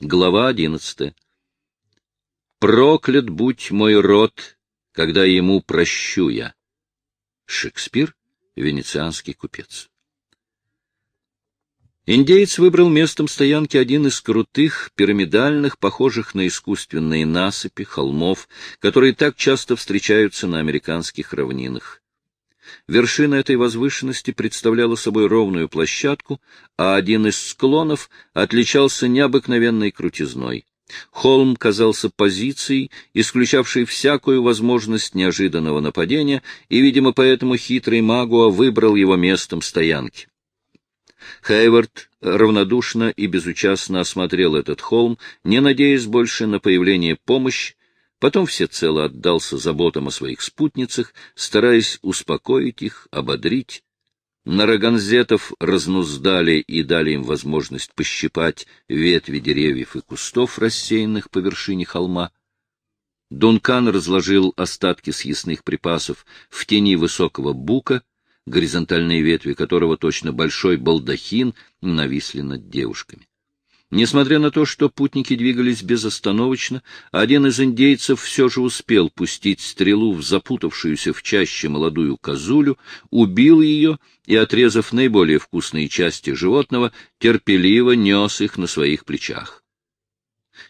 Глава одиннадцатая. «Проклят будь мой род, когда ему прощу я». Шекспир, венецианский купец. Индеец выбрал местом стоянки один из крутых, пирамидальных, похожих на искусственные насыпи, холмов, которые так часто встречаются на американских равнинах. Вершина этой возвышенности представляла собой ровную площадку, а один из склонов отличался необыкновенной крутизной. Холм казался позицией, исключавшей всякую возможность неожиданного нападения, и, видимо, поэтому хитрый Магуа выбрал его местом стоянки. Хейвард равнодушно и безучастно осмотрел этот холм, не надеясь больше на появление помощи, потом всецело отдался заботам о своих спутницах, стараясь успокоить их, ободрить. Нараганзетов разнуздали и дали им возможность пощипать ветви деревьев и кустов, рассеянных по вершине холма. Дункан разложил остатки съестных припасов в тени высокого бука — горизонтальные ветви которого точно большой балдахин нависли над девушками. Несмотря на то, что путники двигались безостановочно, один из индейцев все же успел пустить стрелу в запутавшуюся в чаще молодую козулю, убил ее и, отрезав наиболее вкусные части животного, терпеливо нес их на своих плечах.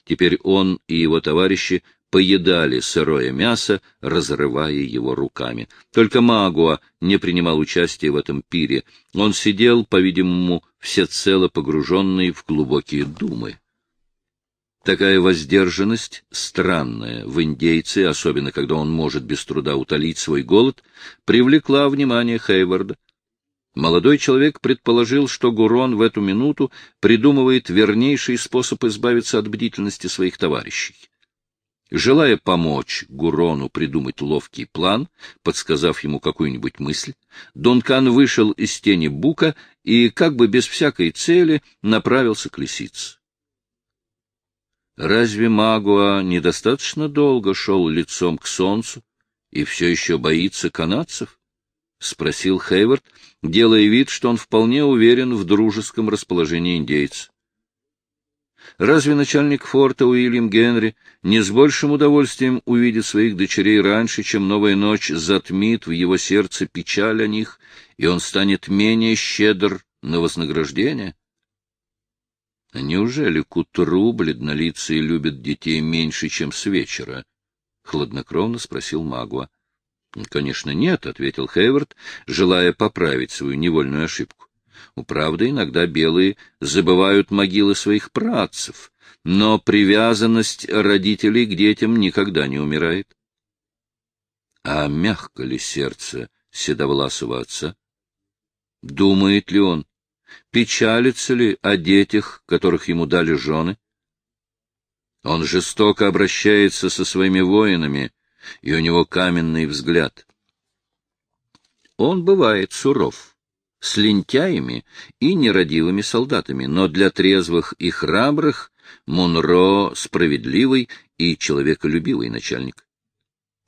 Теперь он и его товарищи поедали сырое мясо, разрывая его руками. Только Магуа не принимал участия в этом пире. Он сидел, по-видимому, всецело погруженный в глубокие думы. Такая воздержанность, странная в индейце, особенно когда он может без труда утолить свой голод, привлекла внимание Хейварда. Молодой человек предположил, что Гурон в эту минуту придумывает вернейший способ избавиться от бдительности своих товарищей. Желая помочь Гурону придумать ловкий план, подсказав ему какую-нибудь мысль, Дункан вышел из тени бука и, как бы без всякой цели, направился к лисице. Разве Магуа недостаточно долго шел лицом к солнцу и все еще боится канадцев? — спросил Хейвард, делая вид, что он вполне уверен в дружеском расположении индейца. Разве начальник форта Уильям Генри не с большим удовольствием увидит своих дочерей раньше, чем новая ночь затмит в его сердце печаль о них, и он станет менее щедр на вознаграждение? А неужели к утру бледнолицые любят детей меньше, чем с вечера? — хладнокровно спросил Магуа. — Конечно, нет, — ответил Хейвард, желая поправить свою невольную ошибку. Правда, иногда белые забывают могилы своих працев, но привязанность родителей к детям никогда не умирает. А мягко ли сердце седовласого отца? Думает ли он, печалится ли о детях, которых ему дали жены? Он жестоко обращается со своими воинами, и у него каменный взгляд. Он бывает суров с лентяями и нерадивыми солдатами, но для трезвых и храбрых Монро справедливый и человеколюбивый начальник.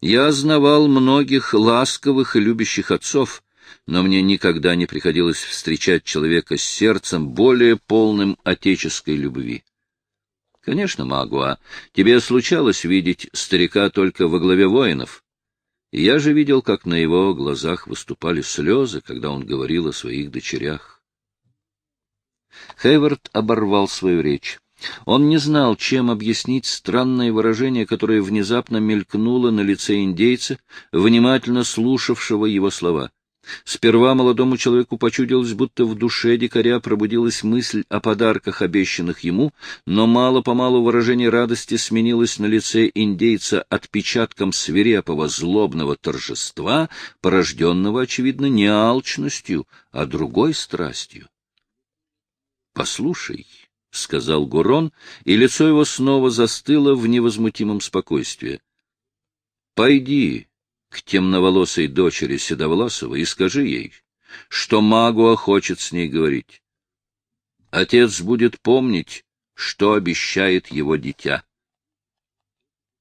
Я знавал многих ласковых и любящих отцов, но мне никогда не приходилось встречать человека с сердцем более полным отеческой любви. Конечно, Магуа, тебе случалось видеть старика только во главе воинов, я же видел, как на его глазах выступали слезы, когда он говорил о своих дочерях. Хейвард оборвал свою речь. Он не знал, чем объяснить странное выражение, которое внезапно мелькнуло на лице индейца, внимательно слушавшего его слова. Сперва молодому человеку почудилось, будто в душе дикаря пробудилась мысль о подарках, обещанных ему, но мало-помалу выражение радости сменилось на лице индейца отпечатком свирепого злобного торжества, порожденного, очевидно, не алчностью, а другой страстью. — Послушай, — сказал Гурон, и лицо его снова застыло в невозмутимом спокойствии. — Пойди, к темноволосой дочери Седовласова и скажи ей, что Магуа хочет с ней говорить. Отец будет помнить, что обещает его дитя.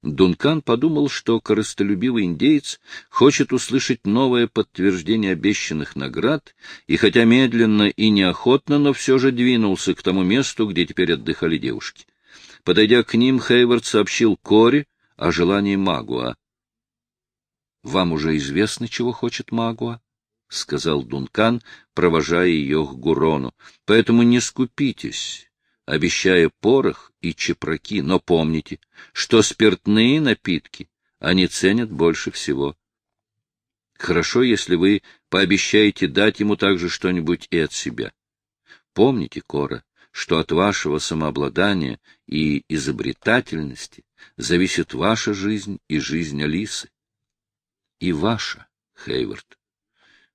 Дункан подумал, что корыстолюбивый индеец хочет услышать новое подтверждение обещанных наград, и хотя медленно и неохотно, но все же двинулся к тому месту, где теперь отдыхали девушки. Подойдя к ним, Хейвард сообщил Кори о желании Магуа. — Вам уже известно, чего хочет Магуа? — сказал Дункан, провожая ее к Гурону. — Поэтому не скупитесь, обещая порох и чепраки, но помните, что спиртные напитки они ценят больше всего. Хорошо, если вы пообещаете дать ему также что-нибудь и от себя. Помните, Кора, что от вашего самообладания и изобретательности зависит ваша жизнь и жизнь Алисы. И ваша, Хейвард.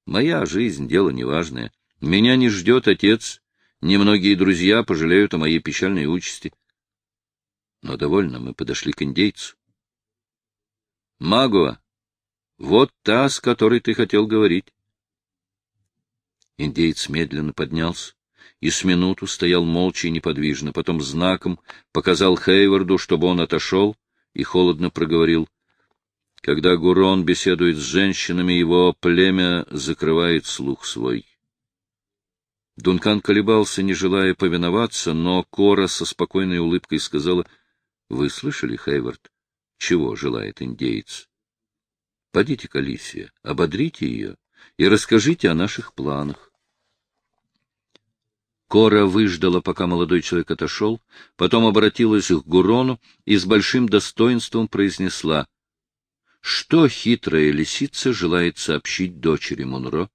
Моя жизнь — дело неважное. Меня не ждет отец, немногие друзья пожалеют о моей печальной участи. Но довольно мы подошли к индейцу. Магуа, вот та, с которой ты хотел говорить. Индеец медленно поднялся и с минуту стоял молча и неподвижно, потом знаком показал Хейварду, чтобы он отошел, и холодно проговорил. Когда Гурон беседует с женщинами, его племя закрывает слух свой. Дункан колебался, не желая повиноваться, но Кора со спокойной улыбкой сказала, — Вы слышали, Хейвард, чего желает индеец? Подите к Алисия, ободрите ее и расскажите о наших планах. Кора выждала, пока молодой человек отошел, потом обратилась к Гурону и с большим достоинством произнесла, что хитрая лисица желает сообщить дочери Мунро.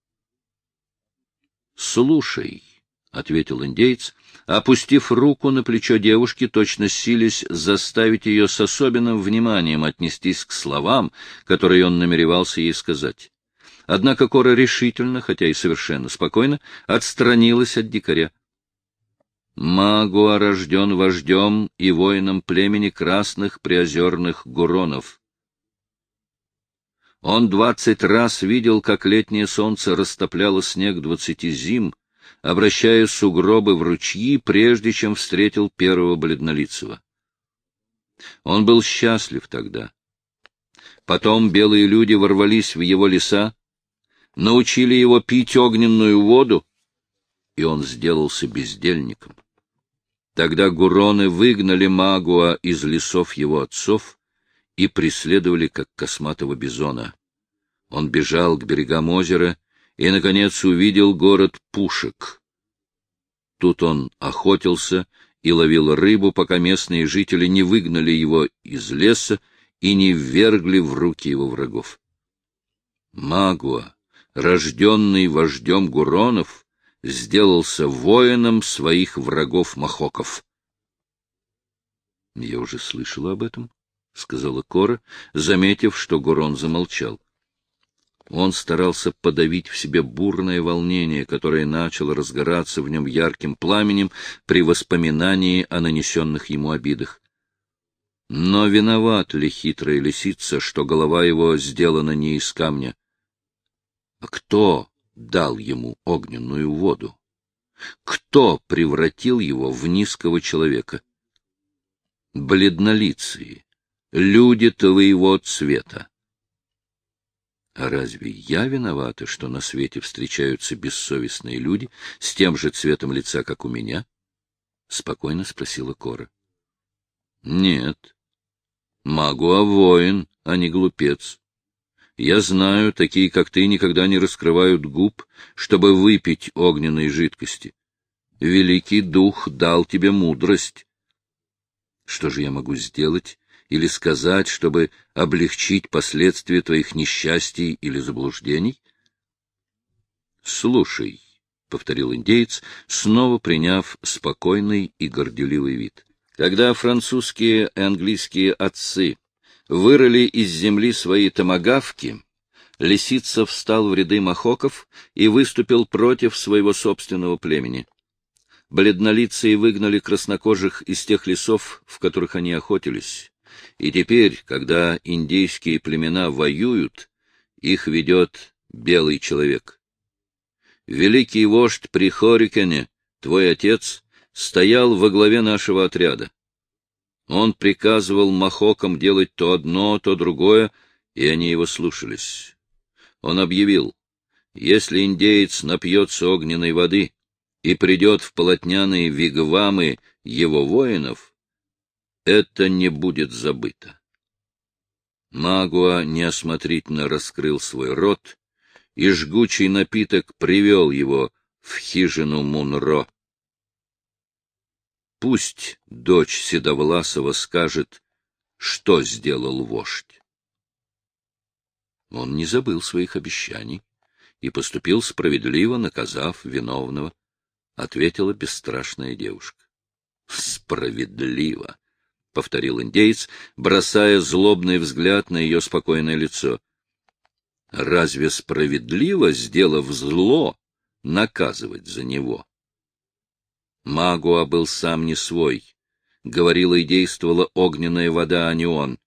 — Слушай, — ответил индейец, опустив руку на плечо девушки, точно сились заставить ее с особенным вниманием отнестись к словам, которые он намеревался ей сказать. Однако Кора решительно, хотя и совершенно спокойно, отстранилась от дикаря. Магуа рожден вождем и воином племени красных приозерных гуронов. Он двадцать раз видел, как летнее солнце растопляло снег двадцати зим, обращая сугробы в ручьи, прежде чем встретил первого бледнолицего. Он был счастлив тогда. Потом белые люди ворвались в его леса, научили его пить огненную воду, и он сделался бездельником. Тогда гуроны выгнали Магуа из лесов его отцов и преследовали, как косматого бизона. Он бежал к берегам озера и, наконец, увидел город Пушек. Тут он охотился и ловил рыбу, пока местные жители не выгнали его из леса и не ввергли в руки его врагов. Магуа, рожденный вождем Гуронов, сделался воином своих врагов-махоков. — Я уже слышала об этом, — сказала Кора, заметив, что Гурон замолчал. Он старался подавить в себе бурное волнение, которое начало разгораться в нем ярким пламенем при воспоминании о нанесенных ему обидах. Но виноват ли хитрая лисица, что голова его сделана не из камня? А кто дал ему огненную воду? Кто превратил его в низкого человека? Бледнолицые, люди твоего цвета. А разве я виновата, что на свете встречаются бессовестные люди с тем же цветом лица, как у меня? — спокойно спросила Кора. — Нет. Магуа воин, а не глупец. Я знаю, такие, как ты, никогда не раскрывают губ, чтобы выпить огненной жидкости. Великий дух дал тебе мудрость. Что же я могу сделать или сказать, чтобы облегчить последствия твоих несчастий или заблуждений? — Слушай, — повторил индеец, снова приняв спокойный и горделивый вид. Когда французские и английские отцы вырыли из земли свои томагавки, Лисица встал в ряды махоков и выступил против своего собственного племени. Бледнолицые выгнали краснокожих из тех лесов, в которых они охотились. И теперь, когда индейские племена воюют, их ведет белый человек. Великий вождь при Хорикене, твой отец, стоял во главе нашего отряда. Он приказывал махокам делать то одно, то другое, и они его слушались. Он объявил, если индеец напьется огненной воды и придет в полотняные вигвамы его воинов, это не будет забыто. Магуа неосмотрительно раскрыл свой рот, и жгучий напиток привел его в хижину Мунро. Пусть дочь Седовласова скажет, что сделал вождь. Он не забыл своих обещаний и поступил справедливо, наказав виновного, — ответила бесстрашная девушка. — Справедливо! — повторил индейец, бросая злобный взгляд на ее спокойное лицо. — Разве справедливо, сделав зло, наказывать за него? Магуа был сам не свой. Говорила и действовала огненная вода, а не он.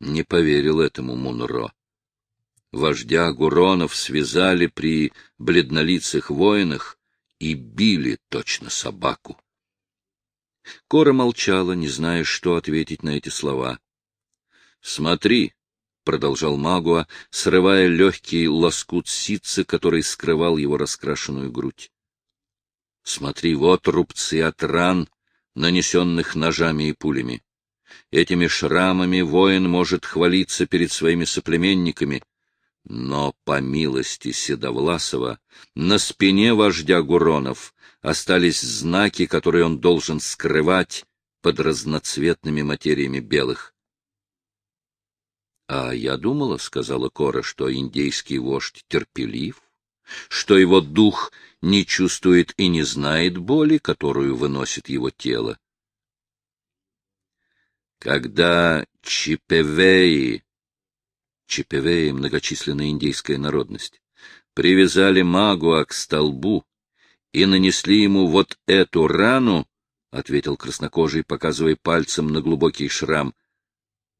Не поверил этому Мунро. Вождя Гуронов связали при бледнолицых воинах и били точно собаку. Кора молчала, не зная, что ответить на эти слова. — Смотри, — продолжал Магуа, срывая легкий лоскут ситца, который скрывал его раскрашенную грудь. — Смотри, вот рубцы от ран, нанесенных ножами и пулями. Этими шрамами воин может хвалиться перед своими соплеменниками, но, по милости Седовласова, на спине вождя Гуронов остались знаки, которые он должен скрывать под разноцветными материями белых. — А я думала, — сказала Кора, — что индейский вождь терпелив, что его дух не чувствует и не знает боли, которую выносит его тело. Когда Чипевеи Чипевеи — многочисленная индейская народность, привязали Магуа к столбу и нанесли ему вот эту рану, — ответил краснокожий, показывая пальцем на глубокий шрам.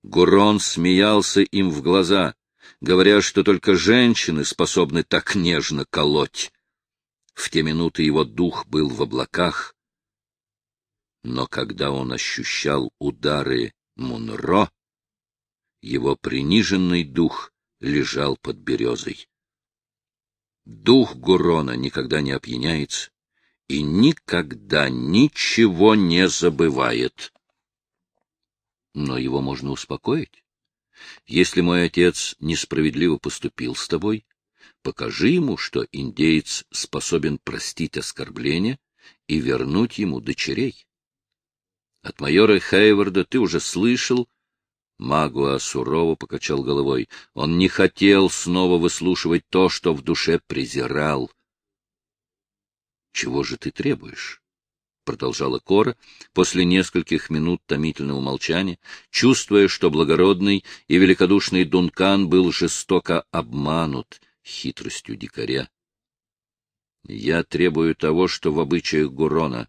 Гурон смеялся им в глаза, говоря, что только женщины способны так нежно колоть. В те минуты его дух был в облаках. Но когда он ощущал удары Мунро, его приниженный дух лежал под березой. Дух Гурона никогда не опьяняется и никогда ничего не забывает. Но его можно успокоить. Если мой отец несправедливо поступил с тобой, покажи ему, что индеец способен простить оскорбление и вернуть ему дочерей. От майора Хейварда ты уже слышал, Магуа сурово покачал головой. Он не хотел снова выслушивать то, что в душе презирал. — Чего же ты требуешь? — продолжала Кора после нескольких минут томительного молчания, чувствуя, что благородный и великодушный Дункан был жестоко обманут хитростью дикаря. — Я требую того, что в обычаях Гурона.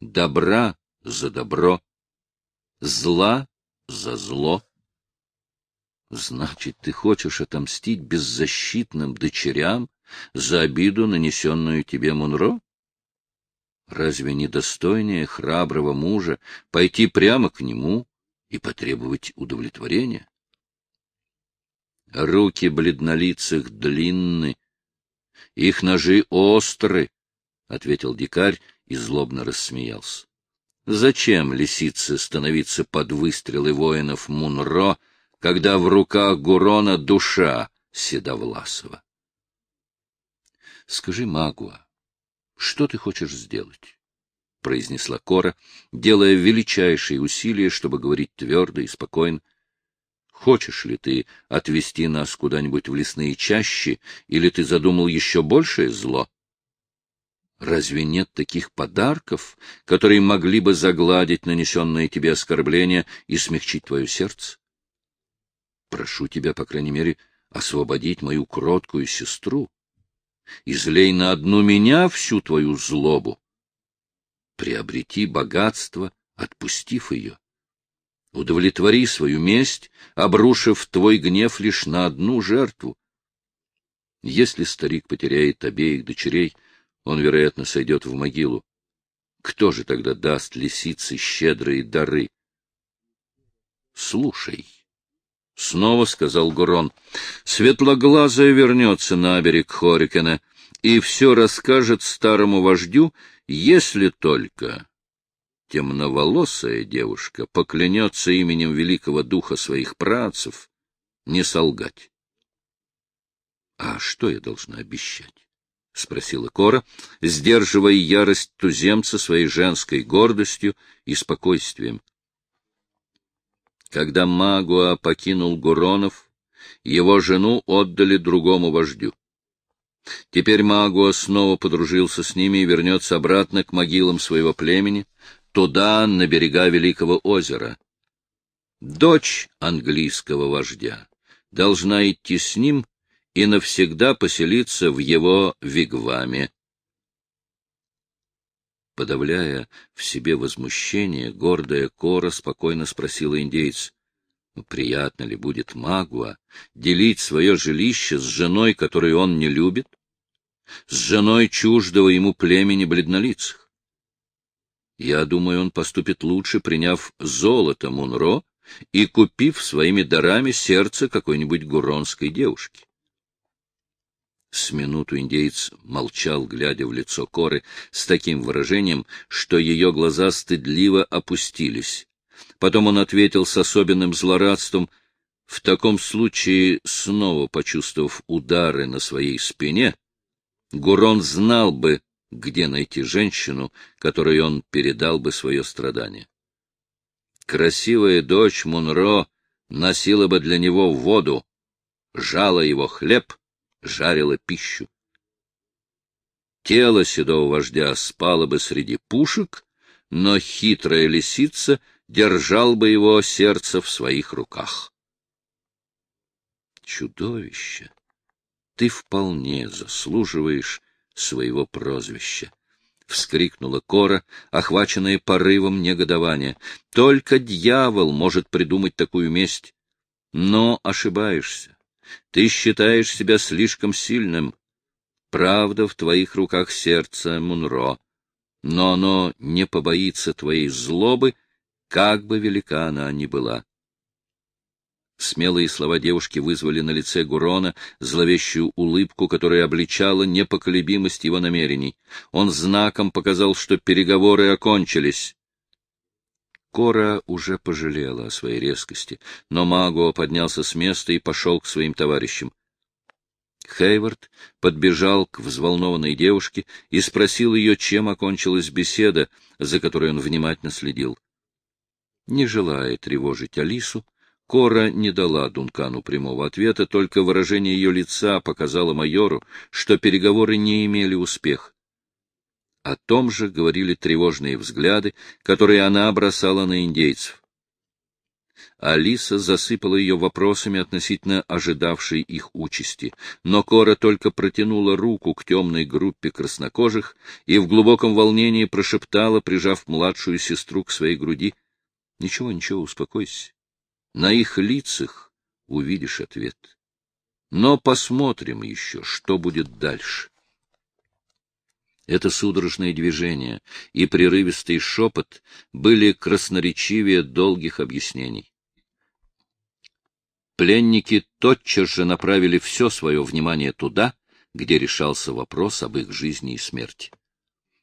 Добра за добро, зла за зло. Значит, ты хочешь отомстить беззащитным дочерям за обиду, нанесенную тебе Мунро? Разве недостойнее храброго мужа пойти прямо к нему и потребовать удовлетворения? Руки бледнолицых длинны, их ножи остры, — ответил дикарь и злобно рассмеялся. Зачем лисице становиться под выстрелы воинов Мунро, когда в руках Гурона душа Седовласова? Скажи, Магуа, что ты хочешь сделать? — произнесла Кора, делая величайшие усилия, чтобы говорить твердо и спокойно. — Хочешь ли ты отвезти нас куда-нибудь в лесные чащи, или ты задумал еще большее зло? — Разве нет таких подарков, которые могли бы загладить нанесенные тебе оскорбления и смягчить твое сердце? Прошу тебя, по крайней мере, освободить мою кроткую сестру. Излей на одну меня всю твою злобу. Приобрети богатство, отпустив ее. Удовлетвори свою месть, обрушив твой гнев лишь на одну жертву. Если старик потеряет обеих дочерей, он, вероятно, сойдет в могилу. Кто же тогда даст лисице щедрые дары? — Слушай, — снова сказал Гурон, — светлоглазая вернется на берег Хорикена и все расскажет старому вождю, если только темноволосая девушка поклянется именем великого духа своих працев не солгать. — А что я должна обещать? — спросила Кора, сдерживая ярость туземца своей женской гордостью и спокойствием. Когда Магуа покинул Гуронов, его жену отдали другому вождю. Теперь Магуа снова подружился с ними и вернется обратно к могилам своего племени, туда, на берега Великого озера. Дочь английского вождя должна идти с ним и навсегда поселиться в его вигваме. Подавляя в себе возмущение, гордая Кора спокойно спросила индейца, «Ну, приятно ли будет Магуа делить свое жилище с женой, которую он не любит, с женой чуждого ему племени бледнолицых? Я думаю, он поступит лучше, приняв золото Мунро и купив своими дарами сердце какой-нибудь гуронской девушки. С минуту индеец молчал, глядя в лицо Коры, с таким выражением, что ее глаза стыдливо опустились. Потом он ответил с особенным злорадством, в таком случае, снова почувствовав удары на своей спине, Гурон знал бы, где найти женщину, которой он передал бы свое страдание. Красивая дочь Мунро носила бы для него воду, жала его хлеб — жарила пищу. Тело седого вождя спало бы среди пушек, но хитрая лисица держал бы его сердце в своих руках. Чудовище! Ты вполне заслуживаешь своего прозвища. — вскрикнула Кора, охваченная порывом негодования. — Только дьявол может придумать такую месть. Но ошибаешься. Ты считаешь себя слишком сильным. Правда в твоих руках сердце, Мунро, но оно не побоится твоей злобы, как бы велика она ни была. Смелые слова девушки вызвали на лице Гурона зловещую улыбку, которая обличала непоколебимость его намерений. Он знаком показал, что переговоры окончились. Кора уже пожалела о своей резкости, но Магуа поднялся с места и пошел к своим товарищам. Хейвард подбежал к взволнованной девушке и спросил ее, чем окончилась беседа, за которой он внимательно следил. Не желая тревожить Алису, Кора не дала Дункану прямого ответа, только выражение ее лица показало майору, что переговоры не имели успеха. О том же говорили тревожные взгляды, которые она бросала на индейцев. Алиса засыпала ее вопросами относительно ожидавшей их участи, но Кора только протянула руку к темной группе краснокожих и в глубоком волнении прошептала, прижав младшую сестру к своей груди, — Ничего, ничего, успокойся. На их лицах увидишь ответ. Но посмотрим еще, что будет дальше. Это судорожное движение и прерывистый шепот были красноречивее долгих объяснений. Пленники тотчас же направили все свое внимание туда, где решался вопрос об их жизни и смерти.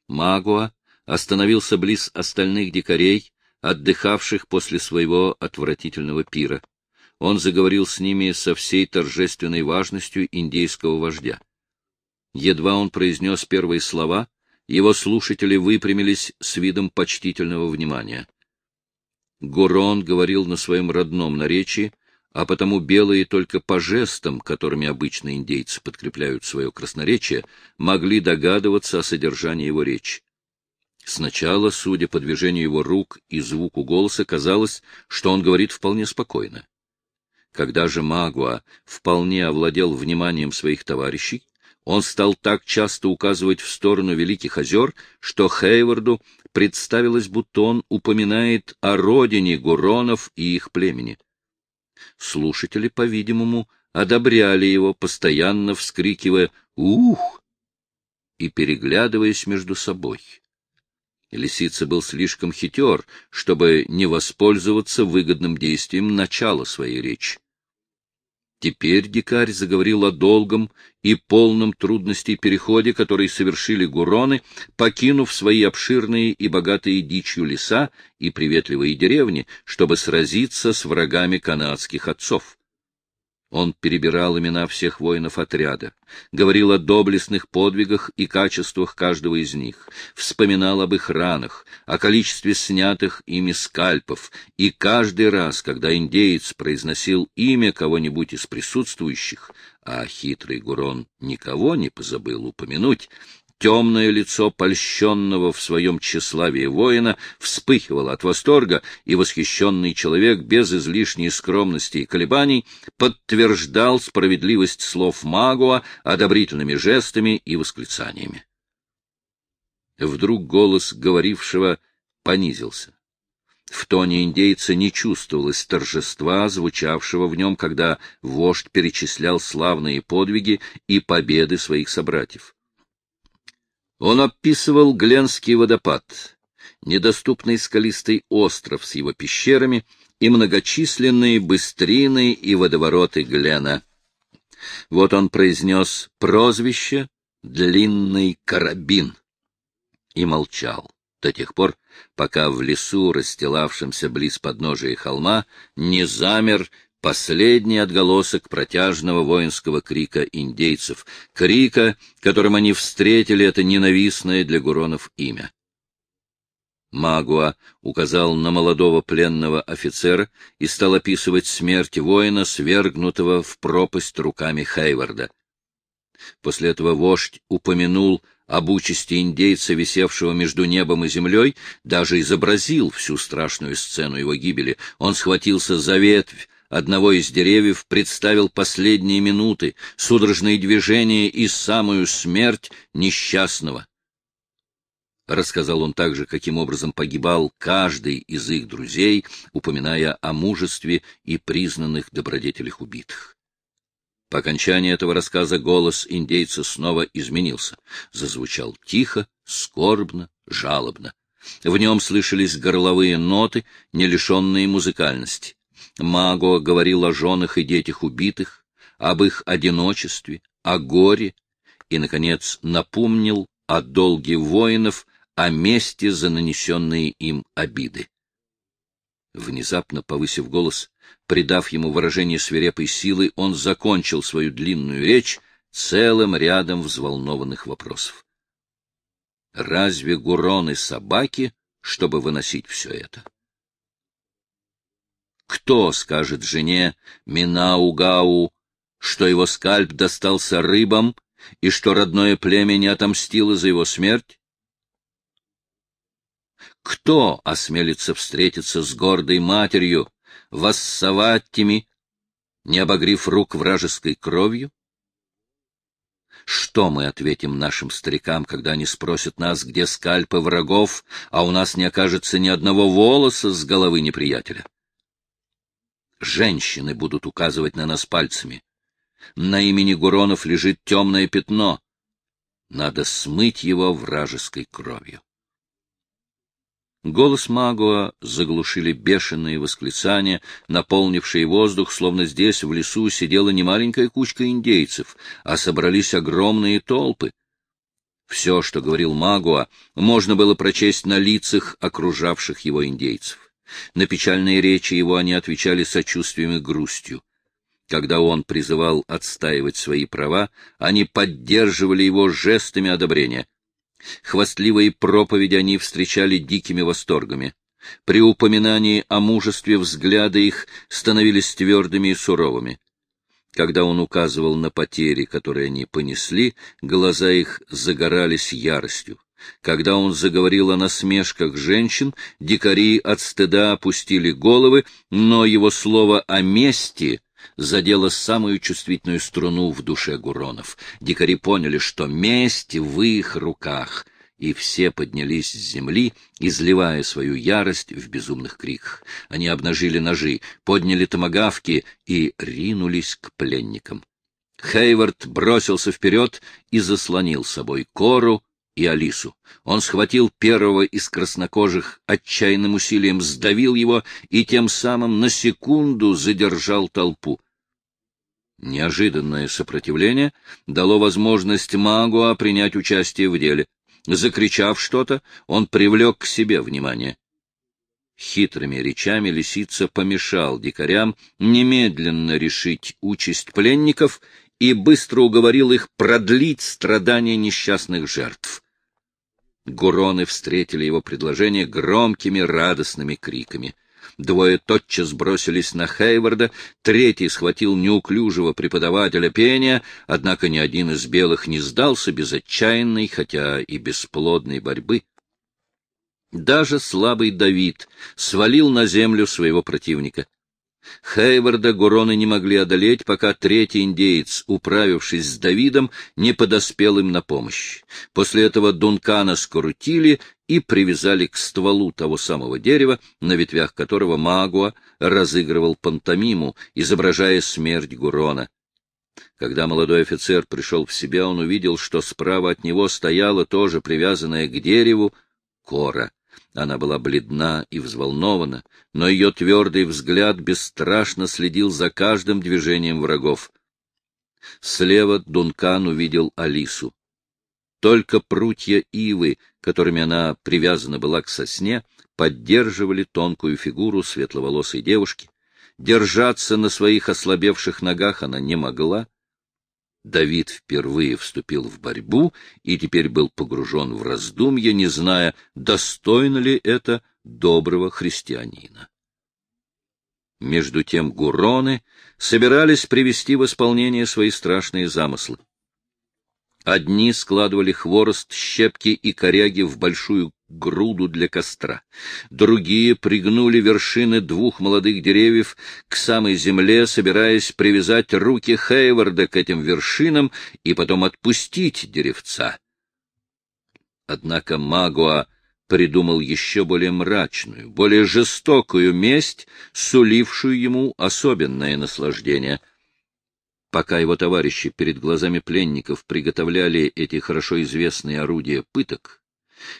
Магуа остановился близ остальных дикарей, отдыхавших после своего отвратительного пира. Он заговорил с ними со всей торжественной важностью индейского вождя. Едва он произнес первые слова, его слушатели выпрямились с видом почтительного внимания. Гурон говорил на своем родном наречии, а потому белые только по жестам, которыми обычно индейцы подкрепляют свое красноречие, могли догадываться о содержании его речи. Сначала, судя по движению его рук и звуку голоса, казалось, что он говорит вполне спокойно. Когда же Магуа вполне овладел вниманием своих товарищей, он стал так часто указывать в сторону Великих озер, что Хейварду представилось, будто он упоминает о родине Гуронов и их племени. Слушатели, по-видимому, одобряли его, постоянно вскрикивая «Ух!» и переглядываясь между собой. Лисица был слишком хитер, чтобы не воспользоваться выгодным действием начала своей речи. Теперь дикарь заговорил о долгом и полном трудностей переходе, который совершили гуроны, покинув свои обширные и богатые дичью леса и приветливые деревни, чтобы сразиться с врагами канадских отцов. Он перебирал имена всех воинов отряда, говорил о доблестных подвигах и качествах каждого из них, вспоминал об их ранах, о количестве снятых ими скальпов, и каждый раз, когда индеец произносил имя кого-нибудь из присутствующих, а хитрый Гурон никого не позабыл упомянуть, Темное лицо польщенного в своем тщеславии воина вспыхивало от восторга, и восхищенный человек без излишней скромности и колебаний подтверждал справедливость слов Магуа одобрительными жестами и восклицаниями. Вдруг голос говорившего понизился. В тоне индейца не чувствовалось торжества, звучавшего в нем, когда вождь перечислял славные подвиги и победы своих собратьев. Он описывал Гленский водопад, недоступный скалистый остров с его пещерами и многочисленные быстрины и водовороты Глена. Вот он произнес прозвище «Длинный карабин» и молчал до тех пор, пока в лесу, расстилавшемся близ подножия холма, не замер последний отголосок протяжного воинского крика индейцев, крика, которым они встретили это ненавистное для Гуронов имя. Магуа указал на молодого пленного офицера и стал описывать смерть воина, свергнутого в пропасть руками Хейварда. После этого вождь упомянул об участи индейца, висевшего между небом и землей, даже изобразил всю страшную сцену его гибели. Он схватился за ветвь, одного из деревьев представил последние минуты, судорожные движения и самую смерть несчастного. Рассказал он также, каким образом погибал каждый из их друзей, упоминая о мужестве и признанных добродетелях убитых. По окончании этого рассказа голос индейца снова изменился, зазвучал тихо, скорбно, жалобно. В нем слышались горловые ноты, не лишенные музыкальности. Маго говорил о женах и детях убитых, об их одиночестве, о горе и, наконец, напомнил о долге воинов, о мести за нанесенные им обиды. Внезапно повысив голос, придав ему выражение свирепой силы, он закончил свою длинную речь целым рядом взволнованных вопросов. Разве гуроны собаки, чтобы выносить все это? Кто скажет жене Минаугау, что его скальп достался рыбам и что родное племя не отомстило за его смерть? Кто осмелится встретиться с гордой матерью, воссоваттими, не обогрив рук вражеской кровью? Что мы ответим нашим старикам, когда они спросят нас, где скальпы врагов, а у нас не окажется ни одного волоса с головы неприятеля? Женщины будут указывать на нас пальцами. На имени Гуронов лежит темное пятно. Надо смыть его вражеской кровью. Голос Магуа заглушили бешеные восклицания, наполнившие воздух, словно здесь в лесу сидела не маленькая кучка индейцев, а собрались огромные толпы. Все, что говорил Магуа, можно было прочесть на лицах окружавших его индейцев. На печальные речи его они отвечали сочувствием и грустью. Когда он призывал отстаивать свои права, они поддерживали его жестами одобрения. Хвастливые проповеди они встречали дикими восторгами. При упоминании о мужестве взгляды их становились твердыми и суровыми. Когда он указывал на потери, которые они понесли, глаза их загорались яростью. Когда он заговорил о насмешках женщин, дикари от стыда опустили головы, но его слово о мести задело самую чувствительную струну в душе Гуронов. Дикари поняли, что месть в их руках, и все поднялись с земли, изливая свою ярость в безумных криках. Они обнажили ножи, подняли томагавки и ринулись к пленникам. Хейвард бросился вперед и заслонил собой кору, и Алису. Он схватил первого из краснокожих, отчаянным усилием сдавил его и тем самым на секунду задержал толпу. Неожиданное сопротивление дало возможность Магуа принять участие в деле. Закричав что-то, он привлек к себе внимание. Хитрыми речами лисица помешал дикарям немедленно решить участь пленников и быстро уговорил их продлить страдания несчастных жертв. Гуроны встретили его предложение громкими радостными криками. Двое тотчас бросились на Хейварда, третий схватил неуклюжего преподавателя пения, однако ни один из белых не сдался без отчаянной, хотя и бесплодной борьбы. Даже слабый Давид свалил на землю своего противника. Хейварда Гуроны не могли одолеть, пока третий индеец, управившись с Давидом, не подоспел им на помощь. После этого Дункана скрутили и привязали к стволу того самого дерева, на ветвях которого Магуа разыгрывал пантомиму, изображая смерть Гурона. Когда молодой офицер пришел в себя, он увидел, что справа от него стояла тоже привязанная к дереву кора. Она была бледна и взволнована, но ее твердый взгляд бесстрашно следил за каждым движением врагов. Слева Дункан увидел Алису. Только прутья ивы, которыми она привязана была к сосне, поддерживали тонкую фигуру светловолосой девушки. Держаться на своих ослабевших ногах она не могла, Давид впервые вступил в борьбу и теперь был погружен в раздумья, не зная, достойно ли это доброго христианина. Между тем гуроны собирались привести в исполнение свои страшные замыслы. Одни складывали хворост, щепки и коряги в большую груду для костра. Другие пригнули вершины двух молодых деревьев к самой земле, собираясь привязать руки Хейварда к этим вершинам и потом отпустить деревца. Однако Магуа придумал еще более мрачную, более жестокую месть, сулившую ему особенное наслаждение — Пока его товарищи перед глазами пленников приготовляли эти хорошо известные орудия пыток,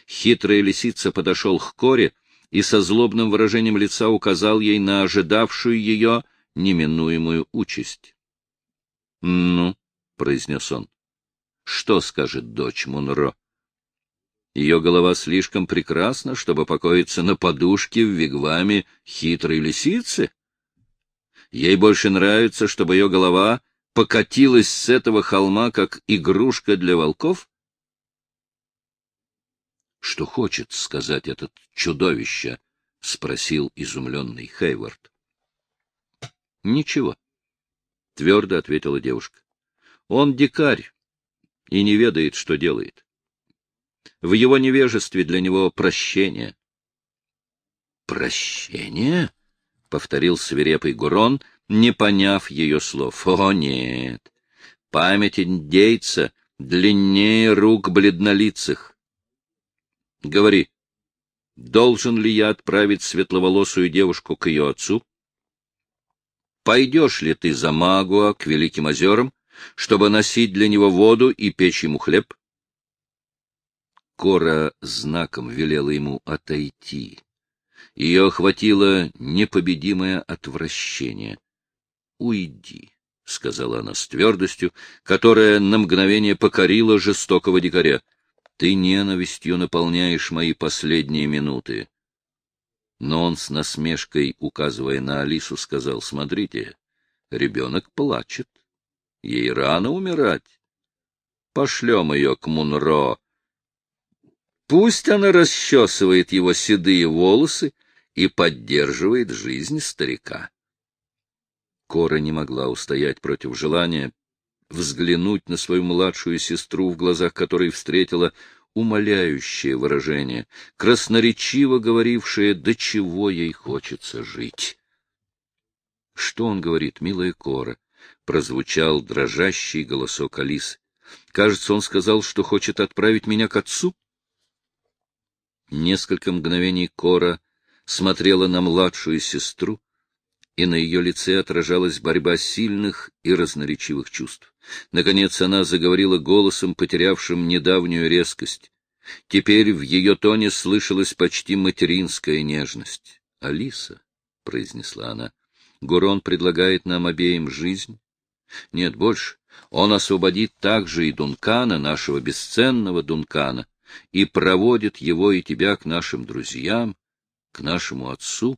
хитрая лисица подошел к Коре и со злобным выражением лица указал ей на ожидавшую ее неминуемую участь. — Ну, — произнес он, — что скажет дочь Мунро? Ее голова слишком прекрасна, чтобы покоиться на подушке в вигваме хитрой лисицы? Ей больше нравится, чтобы ее голова покатилась с этого холма, как игрушка для волков? — Что хочет сказать этот чудовище? — спросил изумленный Хейвард. — Ничего, — твердо ответила девушка. — Он дикарь и не ведает, что делает. В его невежестве для него прощение. — Прощение? — повторил свирепый Гурон, не поняв ее слов. О, нет! Память индейца длиннее рук бледнолицых. Говори, должен ли я отправить светловолосую девушку к ее отцу? Пойдешь ли ты за Магуа к Великим озерам, чтобы носить для него воду и печь ему хлеб? Кора знаком велела ему отойти. Ее охватило непобедимое отвращение — уйди, — сказала она с твердостью, которая на мгновение покорила жестокого дикаря. — Ты ненавистью наполняешь мои последние минуты. Но он с насмешкой, указывая на Алису, сказал, — Смотрите, ребенок плачет. Ей рано умирать. Пошлем ее к Мунро. Пусть она расчесывает его седые волосы и поддерживает жизнь старика. Кора не могла устоять против желания взглянуть на свою младшую сестру, в глазах которой встретила умоляющее выражение, красноречиво говорившее, до чего ей хочется жить. — Что он говорит, милая Кора? — прозвучал дрожащий голосок Алисы. — Кажется, он сказал, что хочет отправить меня к отцу. Несколько мгновений Кора смотрела на младшую сестру, и на ее лице отражалась борьба сильных и разноречивых чувств. Наконец она заговорила голосом, потерявшим недавнюю резкость. Теперь в ее тоне слышалась почти материнская нежность. — Алиса, — произнесла она, — Гурон предлагает нам обеим жизнь. Нет, больше. Он освободит также и Дункана, нашего бесценного Дункана, и проводит его и тебя к нашим друзьям, к нашему отцу,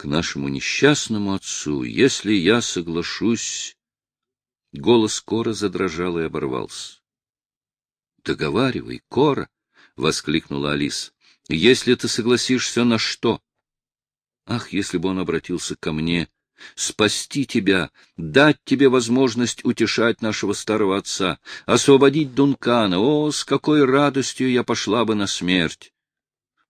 к нашему несчастному отцу, если я соглашусь... Голос Кора задрожал и оборвался. — Договаривай, Кора! — воскликнула Алис. — Если ты согласишься на что? Ах, если бы он обратился ко мне! — спасти тебя, дать тебе возможность утешать нашего старого отца, освободить Дункана. О, с какой радостью я пошла бы на смерть!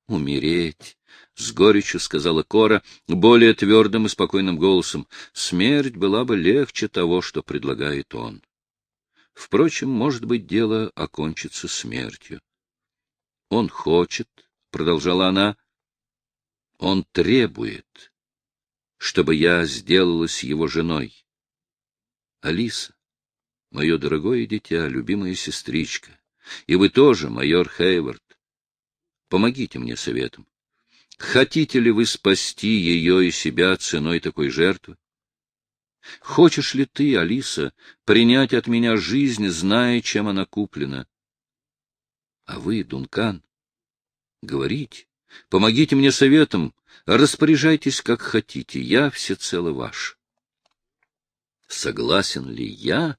Умереть! — с горечью сказала Кора, более твердым и спокойным голосом. Смерть была бы легче того, что предлагает он. Впрочем, может быть, дело окончится смертью. Он хочет, — продолжала она, — он требует, чтобы я сделалась его женой. Алиса, мое дорогое дитя, любимая сестричка, и вы тоже, майор Хейвард, помогите мне советом. Хотите ли вы спасти ее и себя ценой такой жертвы? Хочешь ли ты, Алиса, принять от меня жизнь, зная, чем она куплена? А вы, Дункан, говорите, помогите мне советом, Распоряжайтесь, как хотите, я всецело ваш. Согласен ли я?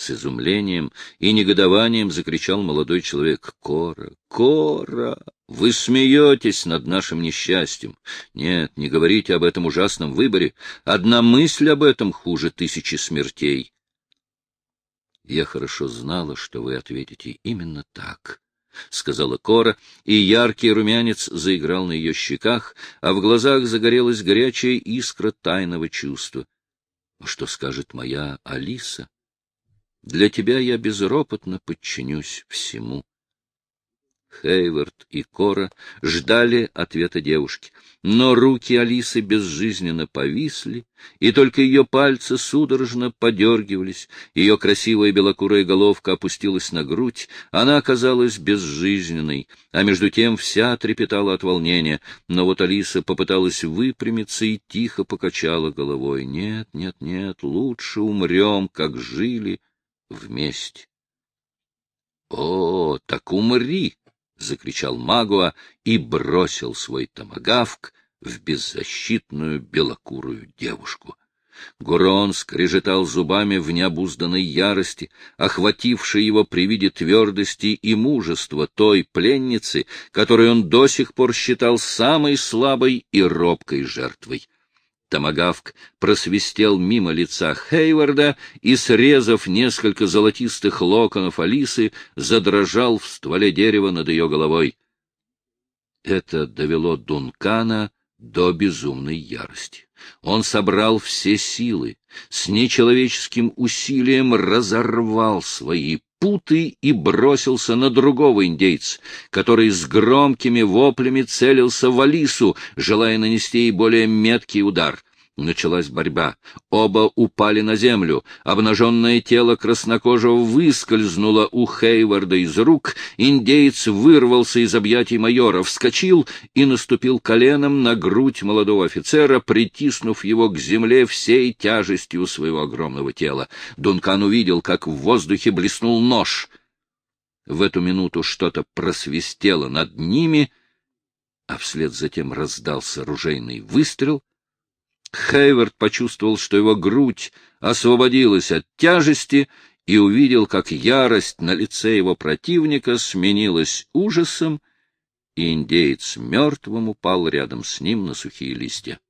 С изумлением и негодованием закричал молодой человек. Кора, Кора, вы смеетесь над нашим несчастьем. Нет, не говорите об этом ужасном выборе. Одна мысль об этом хуже тысячи смертей. Я хорошо знала, что вы ответите именно так. — сказала Кора, и яркий румянец заиграл на ее щеках, а в глазах загорелась горячая искра тайного чувства. — Что скажет моя Алиса? Для тебя я безропотно подчинюсь всему. Хейвард и Кора ждали ответа девушки, но руки Алисы безжизненно повисли, и только ее пальцы судорожно подергивались, ее красивая белокурая головка опустилась на грудь, она оказалась безжизненной, а между тем вся трепетала от волнения, но вот Алиса попыталась выпрямиться и тихо покачала головой. «Нет, нет, нет, лучше умрем, как жили вместе». «О, так умри!» — закричал Магуа и бросил свой томагавк в беззащитную белокурую девушку. Гурон скрежетал зубами в необузданной ярости, охватившей его при виде твердости и мужества той пленницы, которую он до сих пор считал самой слабой и робкой жертвой. Томагавк просвистел мимо лица Хейварда и, срезав несколько золотистых локонов Алисы, задрожал в стволе дерева над ее головой. Это довело Дункана до безумной ярости. Он собрал все силы, с нечеловеческим усилием разорвал свои путы и бросился на другого индейца, который с громкими воплями целился в Алису, желая нанести ей более меткий удар. Началась борьба. Оба упали на землю. Обнаженное тело краснокожего выскользнуло у Хейварда из рук. Индеец вырвался из объятий майора, вскочил и наступил коленом на грудь молодого офицера, притиснув его к земле всей тяжестью своего огромного тела. Дункан увидел, как в воздухе блеснул нож. В эту минуту что-то просвистело над ними, а вслед затем раздался ружейный выстрел — Хейвард почувствовал, что его грудь освободилась от тяжести и увидел, как ярость на лице его противника сменилась ужасом, и индеец мертвым упал рядом с ним на сухие листья.